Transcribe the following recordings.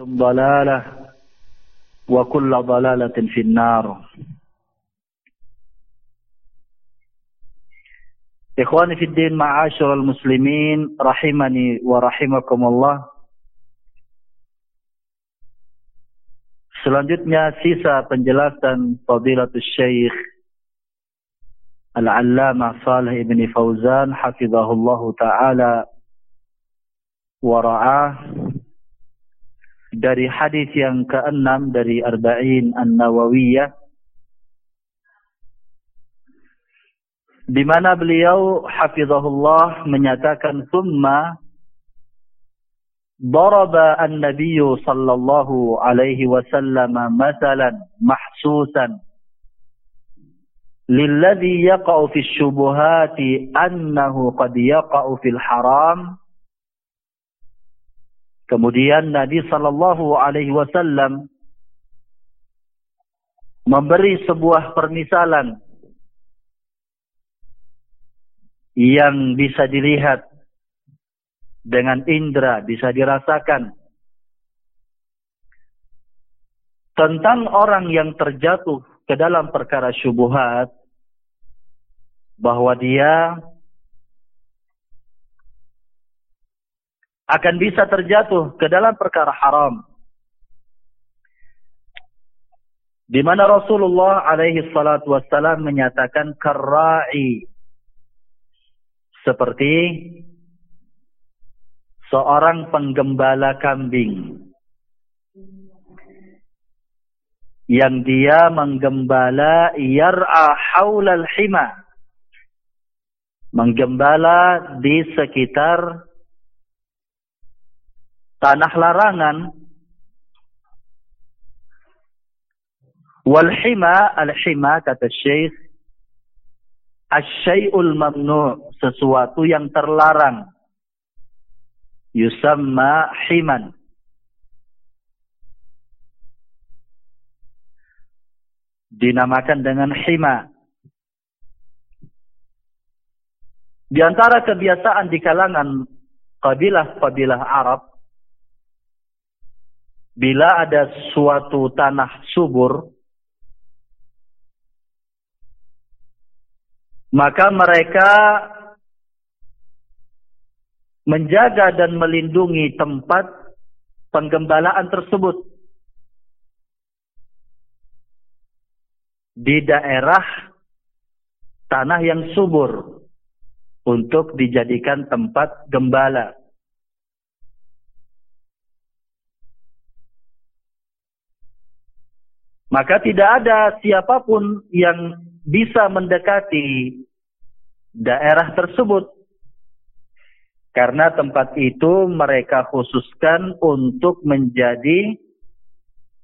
ضلالة وكل ضلالة في النار إخواني في الدين معاشر المسلمين رحمني ورحمكم الله Selanjutnya sisa penjelasan Fadilatul Syekh Al-Allamah Salih Ibn Fauzan Hafizahullah Ta'ala Wara'ah dari hadis yang keenam dari Arba'in An-Nawawiyah di mana beliau hafizahullah menyatakan summa daraba an-nabiy sallallahu alaihi wasallam masalan mahsusan lilladhi yaqa'u fi syubuhati annahu qad haram Kemudian Nabi sallallahu alaihi wasallam memberi sebuah permisalan yang bisa dilihat dengan indera, bisa dirasakan tentang orang yang terjatuh ke dalam perkara syubhat bahwa dia akan bisa terjatuh ke dalam perkara haram. Di mana Rasulullah alaihi salatu wassalam menyatakan karra'i. Seperti seorang penggembala kambing. Yang dia menggembala yar'a haulal hima. Menggembala di sekitar tanah larangan. Wal hima al hima kata Syekh asyai'ul mamnu sesuatu yang terlarang. Yusamma himan. Dinamakan dengan hima. Di antara kebiasaan di kalangan kabilah-kabilah Arab bila ada suatu tanah subur, maka mereka menjaga dan melindungi tempat penggembalaan tersebut di daerah tanah yang subur untuk dijadikan tempat gembala. Maka tidak ada siapa pun yang bisa mendekati daerah tersebut. Karena tempat itu mereka khususkan untuk menjadi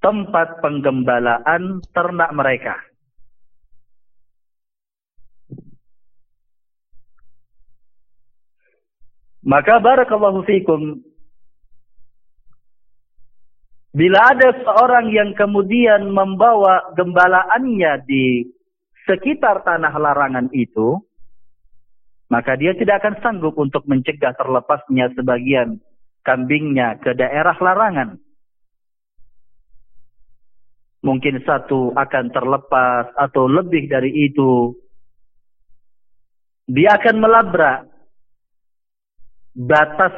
tempat penggembalaan ternak mereka. Maka barakallahu fikum Bila ada seorang yang kemudian membawa gembalaannya di sekitar tanah larangan itu, maka dia tidak akan sanggup untuk mencegah terlepasnya sebagian kambingnya ke daerah larangan. Mungkin satu akan terlepas atau lebih dari itu. Dia akan melabrak batas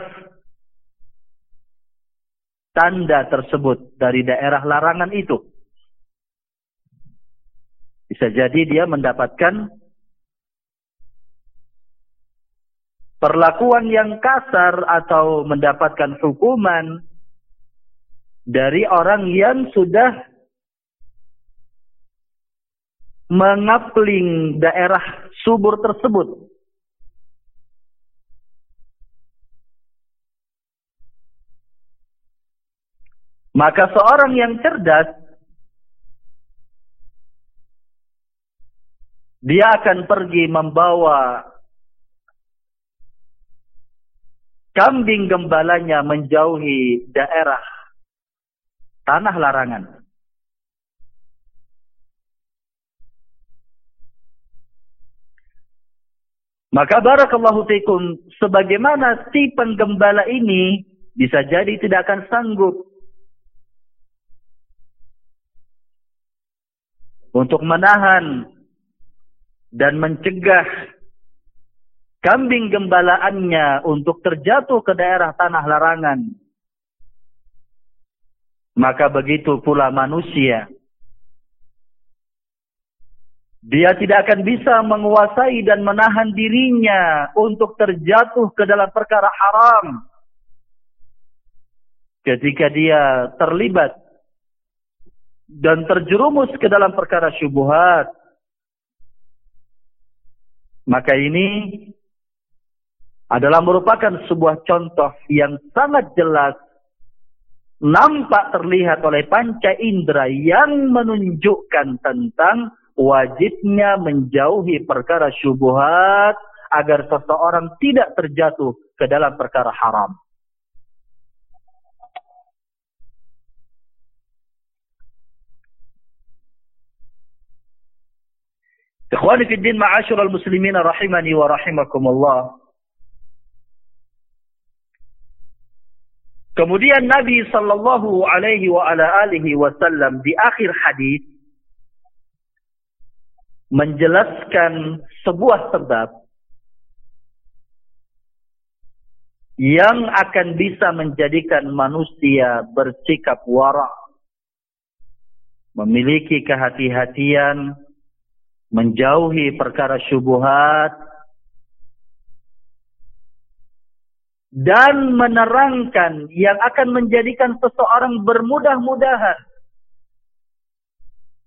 tanda tersebut dari daerah larangan itu. Bisa jadi dia mendapatkan perlakuan yang kasar atau mendapatkan hukuman dari orang yang sudah mengapling daerah subur tersebut. Maka seorang yang cerdas dia akan pergi membawa kambing gembalanya menjauhi daerah tanah larangan. Maka barakallahu fikum sebagaimana si penggembala ini bisa jadi tidak akan sanggup untuk menahan dan mencegah kambing gembalaannya untuk terjatuh ke daerah tanah larangan. Maka begitu pula manusia. Dia tidak akan bisa menguasai dan menahan dirinya untuk terjatuh ke dalam perkara haram. Ketika dia terlibat dan terjerumus ke dalam perkara syubuhat. Maka ini adalah merupakan sebuah contoh yang sangat jelas nampak terlihat oleh panca indera yang menunjukkan tentang wajibnya menjauhi perkara syubhat agar seseorang tidak terjatuh ke dalam perkara haram. Ikhwani fi din ma'asyiral muslimin rahimani wa rahimakumullah. Kemudian Nabi sallallahu alaihi wa ala alihi wasallam di akhir hadis menjelaskan sebuah sebab yang akan bisa menjadikan manusia bersikap wara memiliki kehati-hatian menjauhi perkara syubhat dan menerangkan yang akan menjadikan seseorang bermudah-mudahan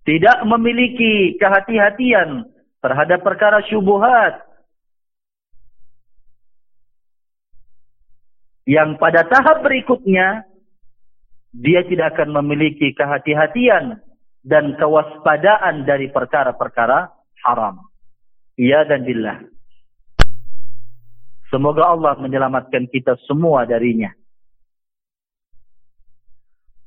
tidak memiliki kehati-hatian terhadap perkara syubuhat yang pada tahap berikutnya dia tidak akan memiliki kehati-hatian dan kewaspadaan dari perkara-perkara haram. Ya dan billah. Semoga Allah menyelamatkan kita semua darinya.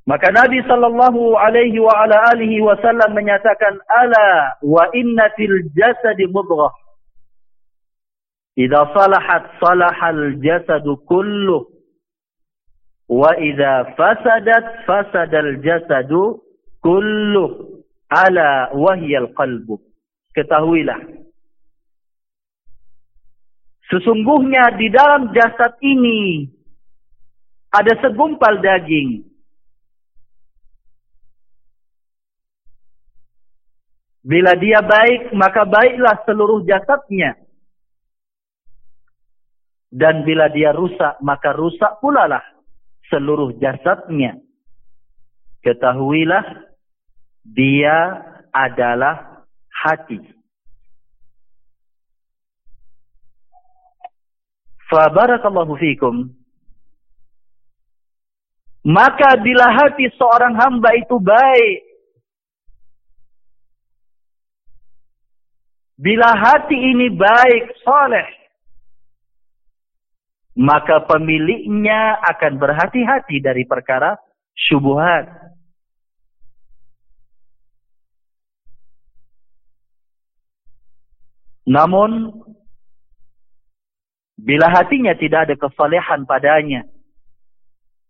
Maka Nabi sallallahu alaihi wa ala alihi wasallam menyatakan ala wa inna fil jasadi mudghah. Idza salahat salahal jasadu kulluh wa idza fasadat fasadal jasadu kulluh. Ala wahyal qalbu. Ketahuilah Sesungguhnya di dalam jasad ini ada segumpal daging. Bila dia baik, maka baiklah seluruh jasadnya. Dan bila dia rusak, maka rusak pula lah seluruh jasadnya. Ketahuilah Dia adalah hati. Fabarakallahu fikum. Maka bila hati seorang hamba itu baik, bila hati ini baik, soleh, maka pemiliknya akan berhati-hati dari perkara syubuhat. Namun, bila hatinya tidak ada kesalehan padanya,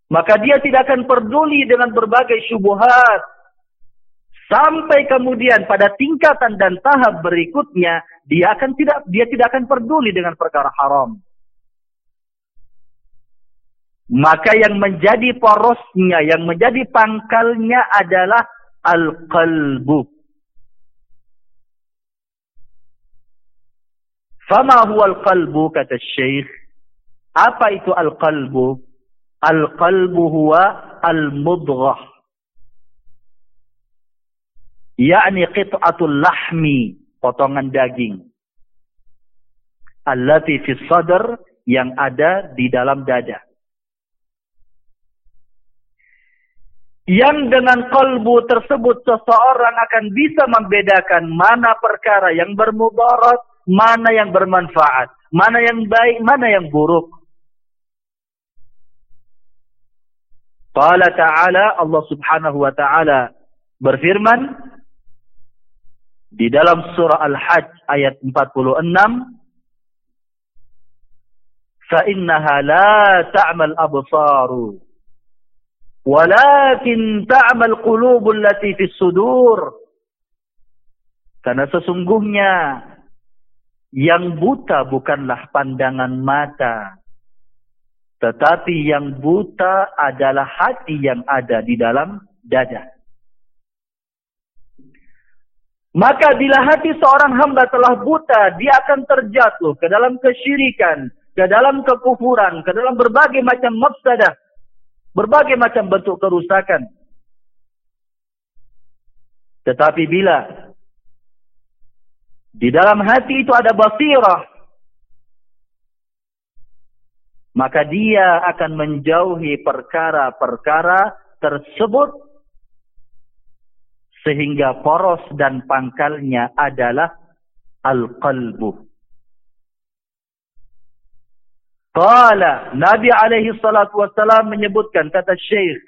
maka dia tidak akan peduli dengan berbagai syubuhat. Sampai kemudian pada tingkatan dan tahap berikutnya, dia akan tidak dia tidak akan peduli dengan perkara haram. Maka yang menjadi porosnya, yang menjadi pangkalnya adalah al-qalbu. Fama huwa al-qalbu kata Syekh? Apa itu al-qalbu? Al-qalbu huwa al-mudghah. Yakni qit'atul lahmi, potongan daging. Allati fi sadr yang ada di dalam dada. Yang dengan kalbu tersebut seseorang akan bisa membedakan mana perkara yang bermudarat, mana yang bermanfaat, mana yang baik, mana yang buruk. Qala ta'ala Allah Subhanahu wa taala berfirman di dalam surah Al-Hajj ayat 46 Fa innaha la ta'mal absaru walakin ta'mal qulubul lati fis sudur. Karena sesungguhnya yang buta bukanlah pandangan mata tetapi yang buta adalah hati yang ada di dalam dada. Maka bila hati seorang hamba telah buta, dia akan terjatuh ke dalam kesyirikan, ke dalam kekufuran, ke dalam berbagai macam mafsadah, berbagai macam bentuk kerusakan. Tetapi bila di dalam hati itu ada basirah, maka dia akan menjauhi perkara-perkara tersebut. Sehingga poros dan pangkalnya adalah al-qalbu. Qala Nabi alaihi salatu wassalam menyebutkan kata Syekh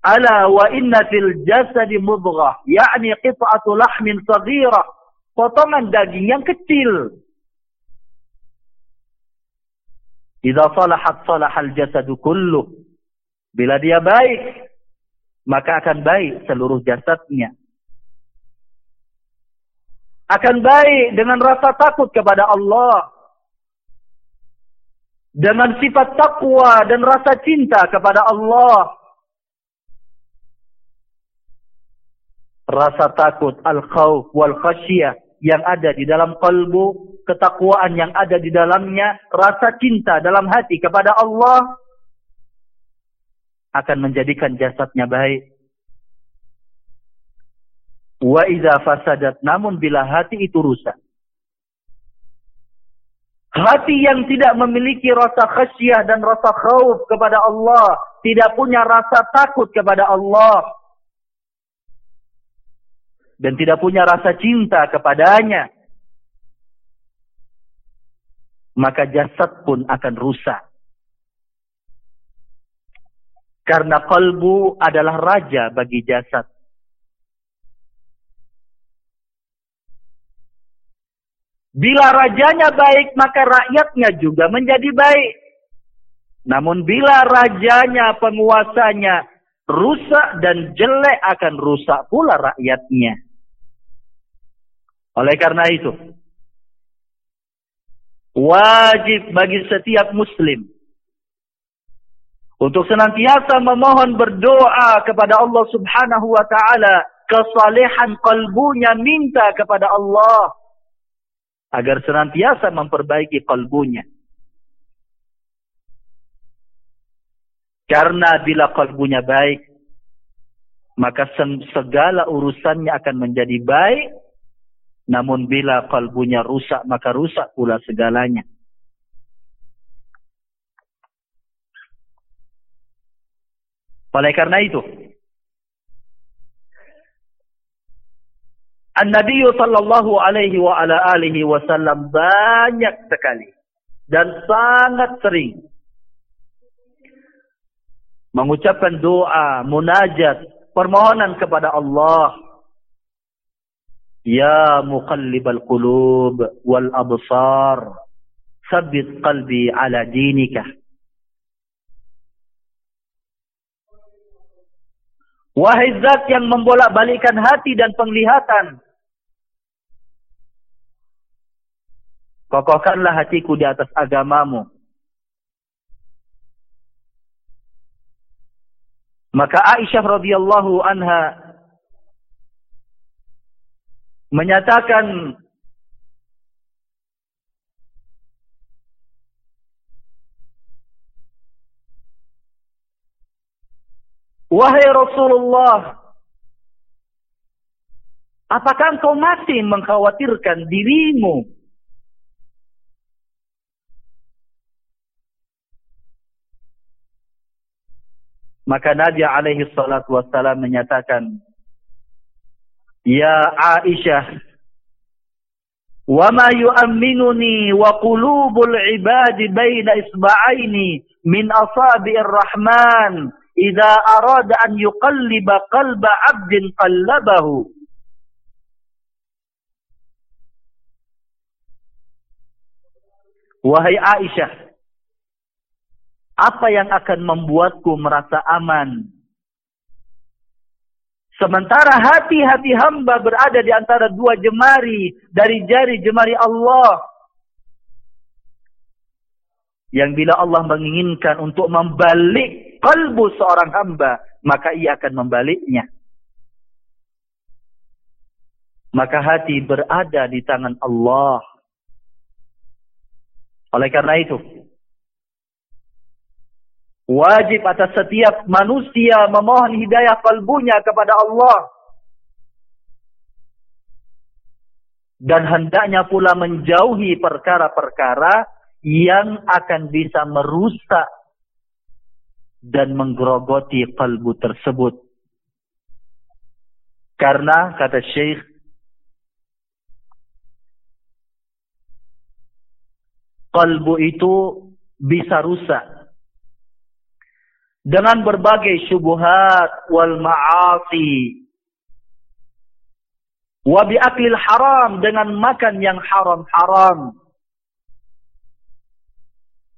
Ala wa inna fil jasadi mudghah yakni qit'atu lahmin saghirah potongan daging yang kecil Idza salahat salahal jasadu kulluh. Bila dia baik, maka akan baik seluruh jasadnya. Akan baik dengan rasa takut kepada Allah. Dengan sifat takwa dan rasa cinta kepada Allah. Rasa takut, al-khawf wal khasyiyah yang ada di dalam kalbu, ketakwaan yang ada di dalamnya, rasa cinta dalam hati kepada Allah akan menjadikan jasadnya baik. Wa idza fasadat namun bila hati itu rusak. Hati yang tidak memiliki rasa khasyah dan rasa khauf kepada Allah, tidak punya rasa takut kepada Allah, dan tidak punya rasa cinta kepadanya, maka jasad pun akan rusak. Karena kalbu adalah raja bagi jasad. Bila rajanya baik, maka rakyatnya juga menjadi baik. Namun bila rajanya, penguasanya rusak dan jelek akan rusak pula rakyatnya. Oleh karena itu, wajib bagi setiap muslim untuk senantiasa memohon berdoa kepada Allah Subhanahu wa taala kesalehan kalbunya minta kepada Allah agar senantiasa memperbaiki kalbunya. Karena bila kalbunya baik, maka segala urusannya akan menjadi baik. Namun bila kalbunya rusak, maka rusak pula segalanya. Oleh karena itu, An-Nabi sallallahu alaihi wa ala alihi wasallam banyak sekali dan sangat sering mengucapkan doa, munajat, permohonan kepada Allah. Ya muqallibal qulub wal absar, sabbit qalbi ala dinika. Wahai zat yang membolak-balikan hati dan penglihatan. Kokohkanlah hatiku di atas agamamu. Maka Aisyah radhiyallahu anha menyatakan Wahai Rasulullah, apakah engkau masih mengkhawatirkan dirimu? Maka Nabi alaihi salatu wassalam menyatakan, Ya Aisyah, yu'amminuni wa qulubul ibadi baina isba'aini min asabi'ir rahman idza arada an yuqalliba qalba 'abdin qallabahu. Wahai Aisyah apa yang akan membuatku merasa aman sementara hati-hati hamba berada di antara dua jemari dari jari jemari Allah yang bila Allah menginginkan untuk membalik kalbu seorang hamba, maka ia akan membaliknya. Maka hati berada di tangan Allah. Oleh karena itu, wajib atas setiap manusia memohon hidayah kalbunya kepada Allah. Dan hendaknya pula menjauhi perkara-perkara yang akan bisa merusak dan menggerogoti kalbu tersebut. Karena kata Syekh kalbu itu bisa rusak dengan berbagai syubhat wal ma'asi wa bi aklil haram dengan makan yang haram-haram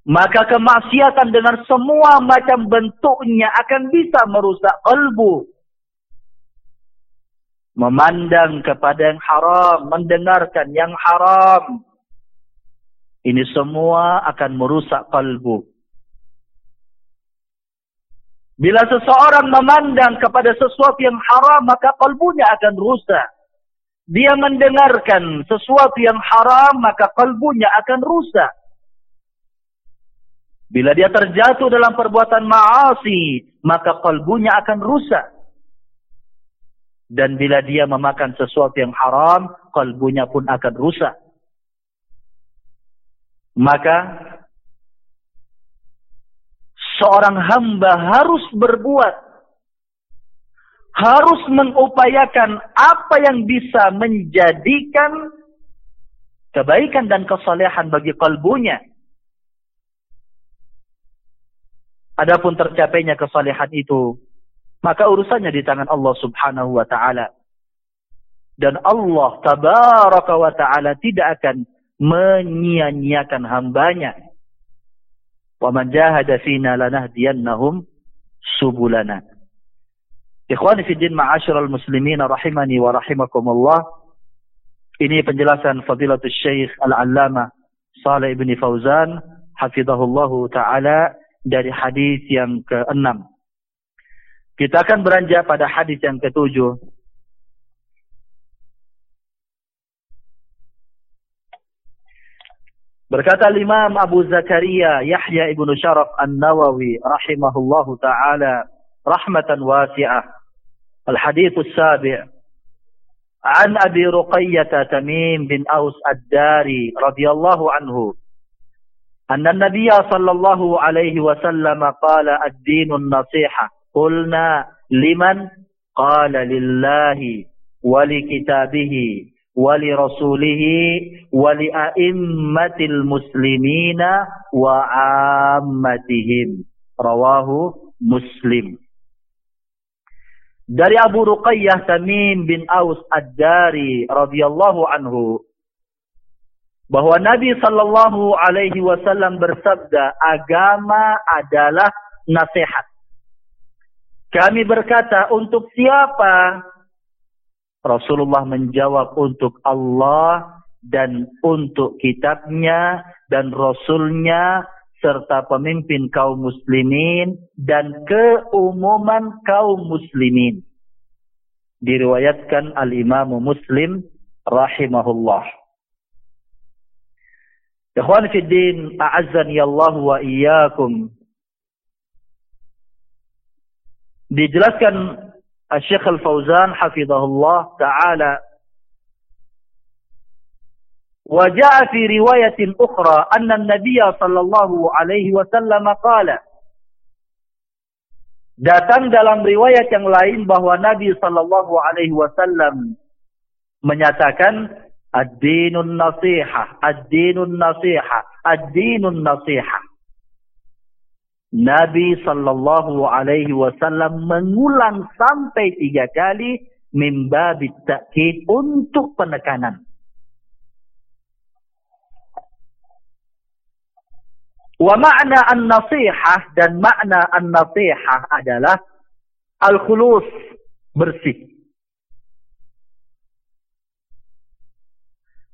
maka kemaksiatan dengan semua macam bentuknya akan bisa merusak kalbu. Memandang kepada yang haram, mendengarkan yang haram. Ini semua akan merusak kalbu. Bila seseorang memandang kepada sesuatu yang haram, maka kalbunya akan rusak. Dia mendengarkan sesuatu yang haram, maka kalbunya akan rusak. Bila dia terjatuh dalam perbuatan ma'asi, maka kalbunya akan rusak. Dan bila dia memakan sesuatu yang haram, kalbunya pun akan rusak. Maka, seorang hamba harus berbuat, harus mengupayakan apa yang bisa menjadikan kebaikan dan kesalehan bagi kalbunya. Adapun tercapainya kesalehan itu, maka urusannya di tangan Allah Subhanahu wa taala. Dan Allah tabaraka wa taala tidak akan menyia-nyiakan hambanya. Wa man jahada fina lanahdiyannahum subulana. Ikhwani fi din ma'asyiral muslimin rahimani wa rahimakumullah. Ini penjelasan Fadilatul Syekh Al-Allamah Saleh bin Fauzan hafizahullahu taala dari hadis yang keenam. Kita akan beranjak pada hadis yang ketujuh. Berkata Imam Abu Zakaria Yahya ibnu Syaraf An-Nawawi rahimahullahu taala rahmatan wasi'ah. الحديث السابع عن أبي رقية تميم بن أوس الداري رضي الله عنه أن النبي صلى الله عليه وسلم قال الدين النصيحة قلنا لمن قال لله ولكتابه wali rasulihi wali a'immatil muslimina wa ammatihim. Rawahu muslim. Dari Abu Ruqayyah Tamim bin Aus Ad-Dari radhiyallahu anhu bahwa Nabi sallallahu alaihi wasallam bersabda agama adalah nasihat. Kami berkata untuk siapa Rasulullah menjawab untuk Allah dan untuk kitabnya dan rasulnya serta pemimpin kaum muslimin dan keumuman kaum muslimin. Diriwayatkan al-Imam Muslim rahimahullah. Ikhwan fi a'azzani Allah wa iyyakum. Dijelaskan Syekh Al-Fauzan hafizahullah taala وجاء في رواية أخرى أن النبي صلى الله عليه وسلم قال Datang dalam riwayat yang lain bahwa Nabi sallallahu alaihi wasallam menyatakan ad-dinun nasihah, ad-dinun nasihah, ad-dinun nasihah. Nabi sallallahu alaihi wasallam mengulang sampai tiga kali mimba bitakid untuk penekanan. Wa makna an-nasihah dan makna an-nasihah adalah al-khulus, bersih.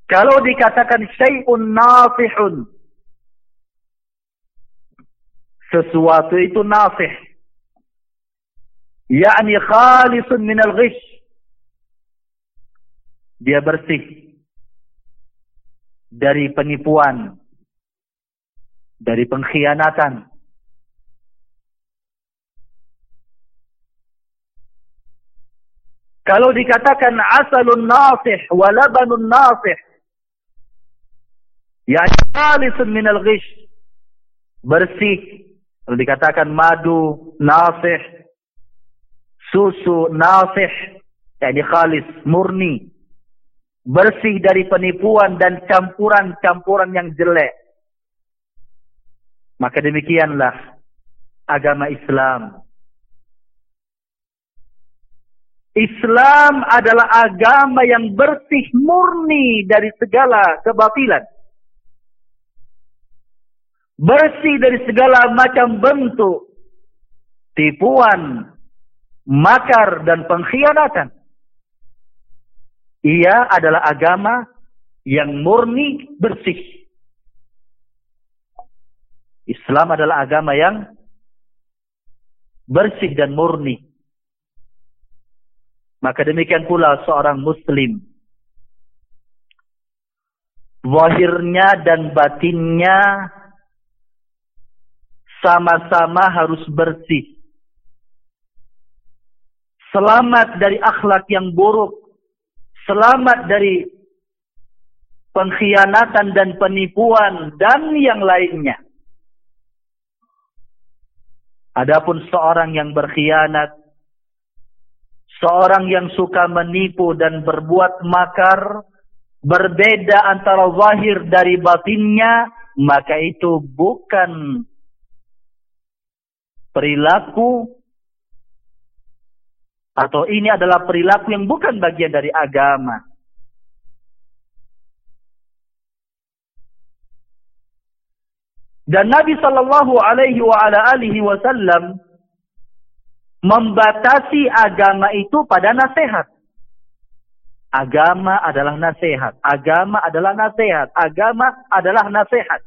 Kalau dikatakan syai'un nasihun, sesuatu itu nasih. yakni khalisun min al-ghish. Dia bersih dari penipuan, dari pengkhianatan. Kalau dikatakan asalun nasih wa labanun nasih. Ya khalisun min al-ghish. Bersih. Kalau dikatakan madu nasih. Susu nasih. Yani khalis, murni. Bersih dari penipuan dan campuran-campuran yang jelek. Maka demikianlah agama Islam. Islam adalah agama yang bersih murni dari segala kebatilan. Bersih dari segala macam bentuk tipuan, makar dan pengkhianatan. Ia adalah agama yang murni bersih. Islam adalah agama yang bersih dan murni. Maka demikian pula seorang muslim. Wahirnya dan batinnya sama-sama harus bersih. Selamat dari akhlak yang buruk. Selamat dari pengkhianatan dan penipuan dan yang lainnya. Adapun seorang yang berkhianat, seorang yang suka menipu dan berbuat makar, berbeda antara zahir dari batinnya, maka itu bukan perilaku atau ini adalah perilaku yang bukan bagian dari agama. Dan Nabi sallallahu alaihi wasallam membatasi agama itu pada nasihat. Agama adalah nasihat. Agama adalah nasihat. Agama adalah nasihat.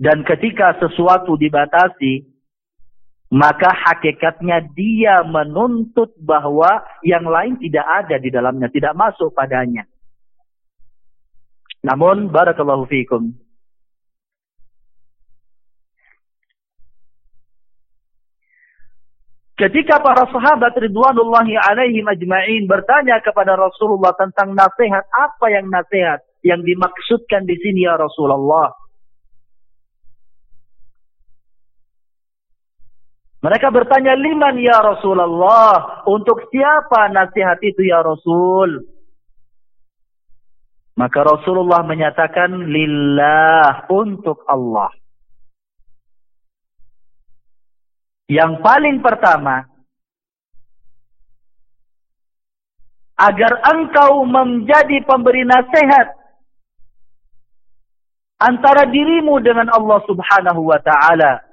Dan ketika sesuatu dibatasi, maka hakikatnya dia menuntut bahwa yang lain tidak ada di dalamnya, tidak masuk padanya. Namun barakallahu fiikum. Ketika para sahabat ridwanullahi alaihi majma'in bertanya kepada Rasulullah tentang nasihat, apa yang nasihat yang dimaksudkan di sini ya Rasulullah? Mereka bertanya, liman ya Rasulullah? Untuk siapa nasihat itu ya Rasul? Maka Rasulullah menyatakan, lillah untuk Allah. Yang paling pertama, agar engkau menjadi pemberi nasihat antara dirimu dengan Allah Subhanahu wa taala.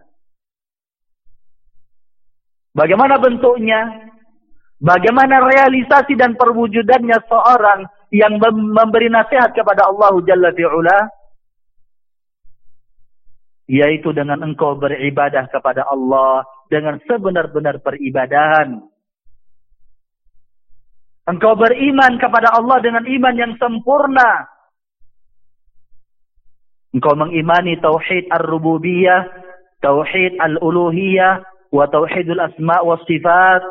Bagaimana bentuknya? Bagaimana realisasi dan perwujudannya seorang yang memberi nasihat kepada Allah Jalla fi'ula? Yaitu dengan engkau beribadah kepada Allah dengan sebenar-benar peribadahan. Engkau beriman kepada Allah dengan iman yang sempurna. Engkau mengimani tauhid ar-rububiyah, tauhid al-uluhiyah, wa tauhidul asma' wa sifat.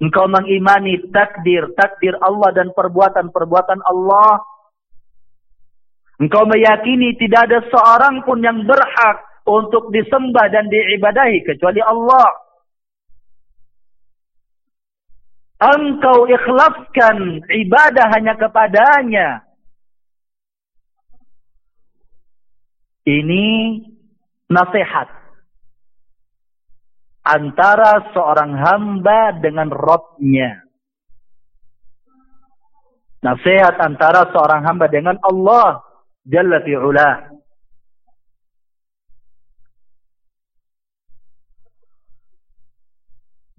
Engkau mengimani takdir, takdir Allah dan perbuatan-perbuatan Allah. Engkau meyakini tidak ada seorang pun yang berhak untuk disembah dan diibadahi kecuali Allah. Engkau ikhlaskan ibadah hanya kepadanya. Ini nasihat. Antara seorang hamba dengan Robnya. Nasihat antara seorang hamba dengan Allah. Jalla fi'ulah.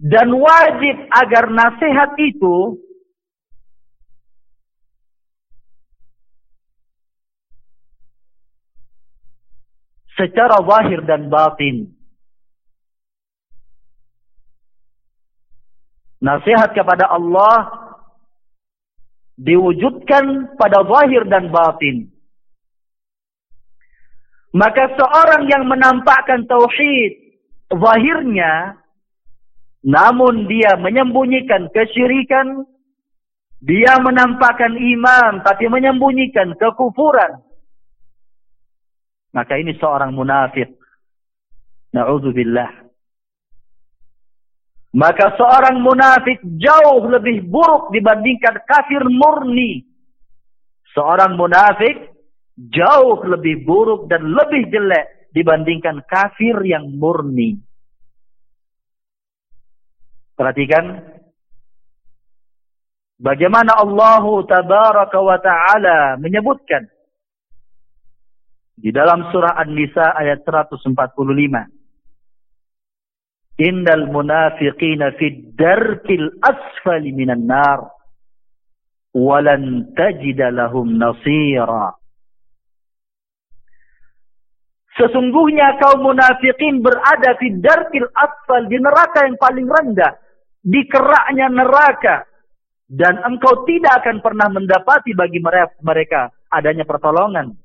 Dan wajib agar nasihat itu secara zahir dan batin. Nasihat kepada Allah diwujudkan pada zahir dan batin. Maka seorang yang menampakkan tauhid zahirnya namun dia menyembunyikan kesyirikan. Dia menampakkan iman tapi menyembunyikan kekufuran. Maka ini seorang munafik. Na'udzubillah. Maka seorang munafik jauh lebih buruk dibandingkan kafir murni. Seorang munafik jauh lebih buruk dan lebih jelek dibandingkan kafir yang murni. Perhatikan bagaimana Allah tabaraka wa taala menyebutkan di dalam surah An-Nisa ayat 145. Innal munafiqina fid darkil asfali minan nar walan tajida lahum nasira. Sesungguhnya kaum munafikin berada di darkil asfal di neraka yang paling rendah di keraknya neraka dan engkau tidak akan pernah mendapati bagi mereka adanya pertolongan.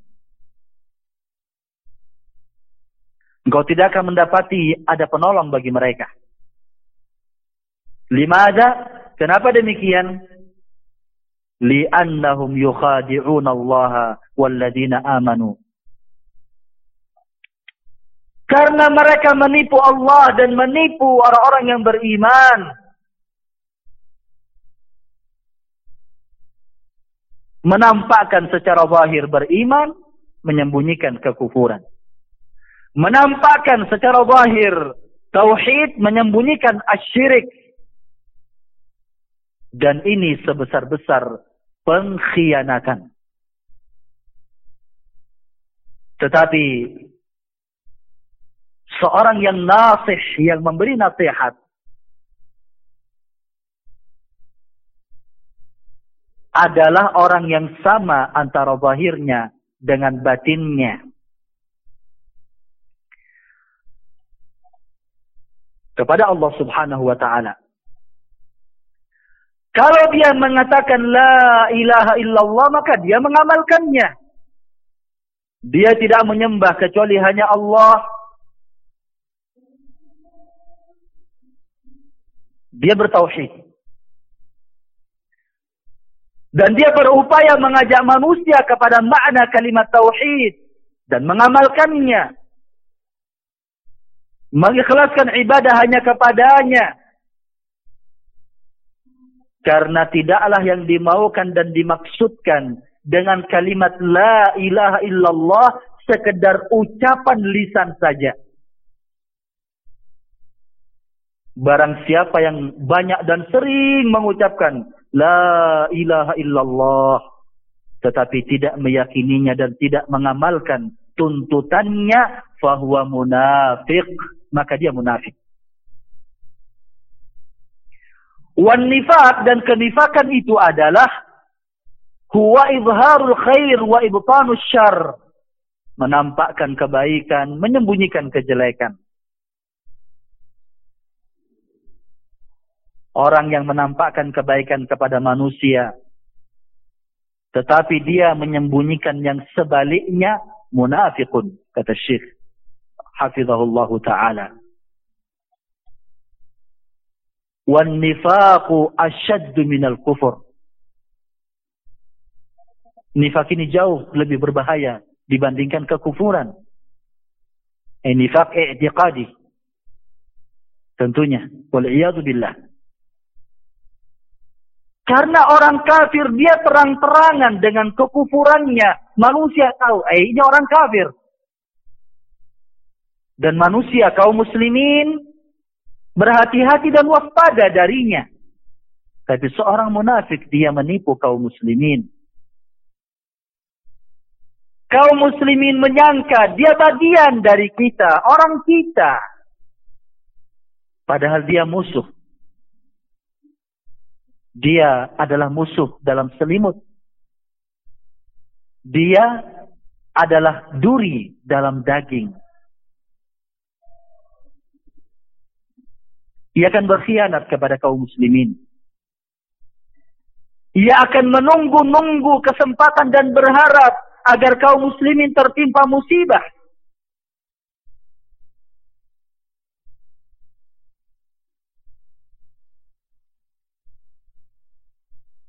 Engkau tidak akan mendapati ada penolong bagi mereka. Lima ada. Kenapa demikian? Li'annahum yukhadi'un Allah walladina amanu. Karena mereka menipu Allah dan menipu orang-orang yang beriman. menampakkan secara zahir beriman, menyembunyikan kekufuran. Menampakkan secara zahir tauhid, menyembunyikan asyirik. Dan ini sebesar-besar pengkhianatan. Tetapi seorang yang nasih, yang memberi nasihat, adalah orang yang sama antara zahirnya dengan batinnya. Kepada Allah subhanahu wa ta'ala. Kalau dia mengatakan la ilaha illallah maka dia mengamalkannya. Dia tidak menyembah kecuali hanya Allah Dia bertauhid. Dan dia berupaya mengajak manusia kepada makna kalimat tauhid dan mengamalkannya. Mengikhlaskan ibadah hanya kepadanya. Karena tidaklah yang dimaukan dan dimaksudkan dengan kalimat la ilaha illallah sekedar ucapan lisan saja. Barang siapa yang banyak dan sering mengucapkan La ilaha illallah. Tetapi tidak meyakininya dan tidak mengamalkan tuntutannya. Fahuwa munafik. Maka dia munafik. Wan nifak dan kenifakan itu adalah huwa izharul khair wa ibtanus syar. Menampakkan kebaikan, menyembunyikan kejelekan. orang yang menampakkan kebaikan kepada manusia tetapi dia menyembunyikan yang sebaliknya munafiqun kata Syekh hafizahullah taala. Wan nifaqu ashadd minal kufur. Nifak ini jauh lebih berbahaya dibandingkan kekufuran. Eh, nifaq i'tiqadi. Tentunya. Wal billah. Karena orang kafir dia terang-terangan dengan kekufurannya. Manusia tahu, eh ini orang kafir. Dan manusia kaum muslimin berhati-hati dan waspada darinya. Tapi seorang munafik dia menipu kaum muslimin. Kaum muslimin menyangka dia bagian dari kita, orang kita. Padahal dia musuh. Dia adalah musuh dalam selimut. Dia adalah duri dalam daging. Ia akan berkhianat kepada kaum muslimin. Ia akan menunggu-nunggu kesempatan dan berharap agar kaum muslimin tertimpa musibah.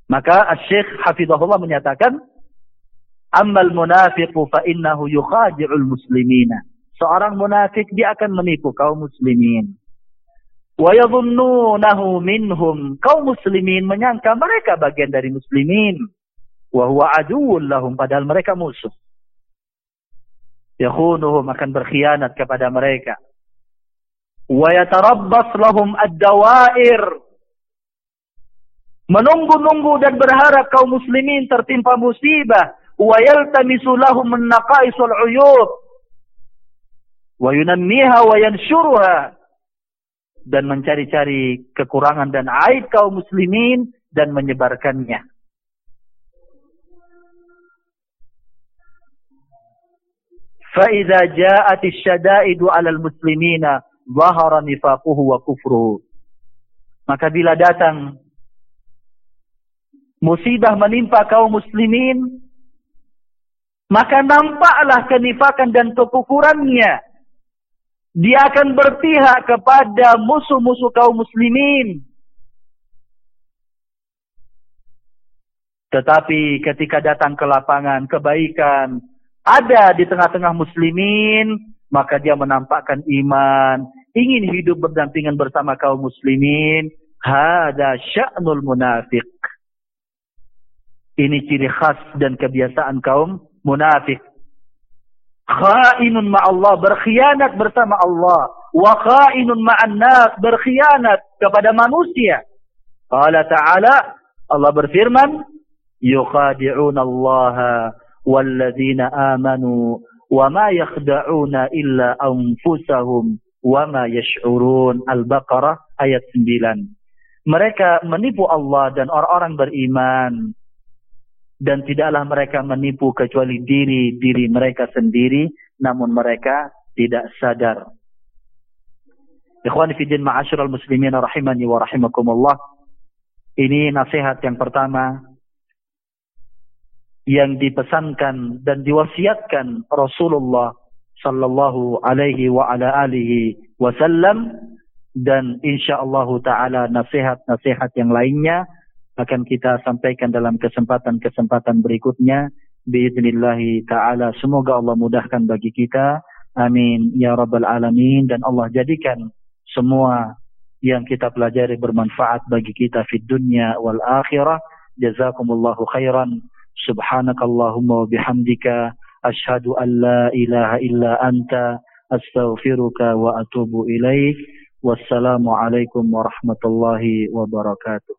Maka Syekh Hafizahullah menyatakan, Ammal munafiqu fa innahu yukhadi'ul muslimina. Seorang munafik dia akan menipu kaum muslimin. Wa yadhunnunahu minhum. Kaum muslimin menyangka mereka bagian dari muslimin. Wa huwa aduwwun lahum padahal mereka musuh. Yakhunuhum akan berkhianat kepada mereka. Wa yatarabbas lahum ad-dawair menunggu-nunggu dan berharap kaum muslimin tertimpa musibah wa yaltamisu lahum an-naqais wal 'uyub wa yunammiha wa yanshuruha dan mencari-cari kekurangan dan aib kaum muslimin dan menyebarkannya fa idza ja'at asy-syada'idu 'ala al-muslimina dhahara nifaquhu wa kufruhu maka bila datang musibah menimpa kaum muslimin, maka nampaklah kenifakan dan kekufurannya. Dia akan berpihak kepada musuh-musuh kaum muslimin. Tetapi ketika datang ke lapangan kebaikan ada di tengah-tengah muslimin, maka dia menampakkan iman, ingin hidup berdampingan bersama kaum muslimin. Hada sya'nul munafiq. Ini ciri khas dan kebiasaan kaum munafik. Khainun ma'allah, berkhianat bersama Allah. Wa khainun ma'an nas, berkhianat kepada manusia. Qala ta'ala, Allah berfirman, yukhadi'una Allah walladzina amanu wa ma yakhda'una illa anfusahum wa ma yash'urun. Al-Baqarah ayat 9. Mereka menipu Allah dan orang-orang beriman dan tidaklah mereka menipu kecuali diri-diri mereka sendiri namun mereka tidak sadar. Ikhwan fillah ma'asyiral muslimin rahimani wa rahimakumullah. Ini nasihat yang pertama yang dipesankan dan diwasiatkan Rasulullah sallallahu alaihi wa ala alihi wasallam dan insyaallah taala nasihat-nasihat yang lainnya akan kita sampaikan dalam kesempatan-kesempatan berikutnya. Biidznillah taala semoga Allah mudahkan bagi kita. Amin. Ya rabbal alamin. Dan Allah jadikan semua yang kita pelajari bermanfaat bagi kita di dunia wal akhirah. Jazakumullahu khairan. Subhanakallahumma wa bihamdika. Asyhadu an la ilaha illa anta. Astaghfiruka wa atubu ilaik. Wassalamu alaikum warahmatullahi wabarakatuh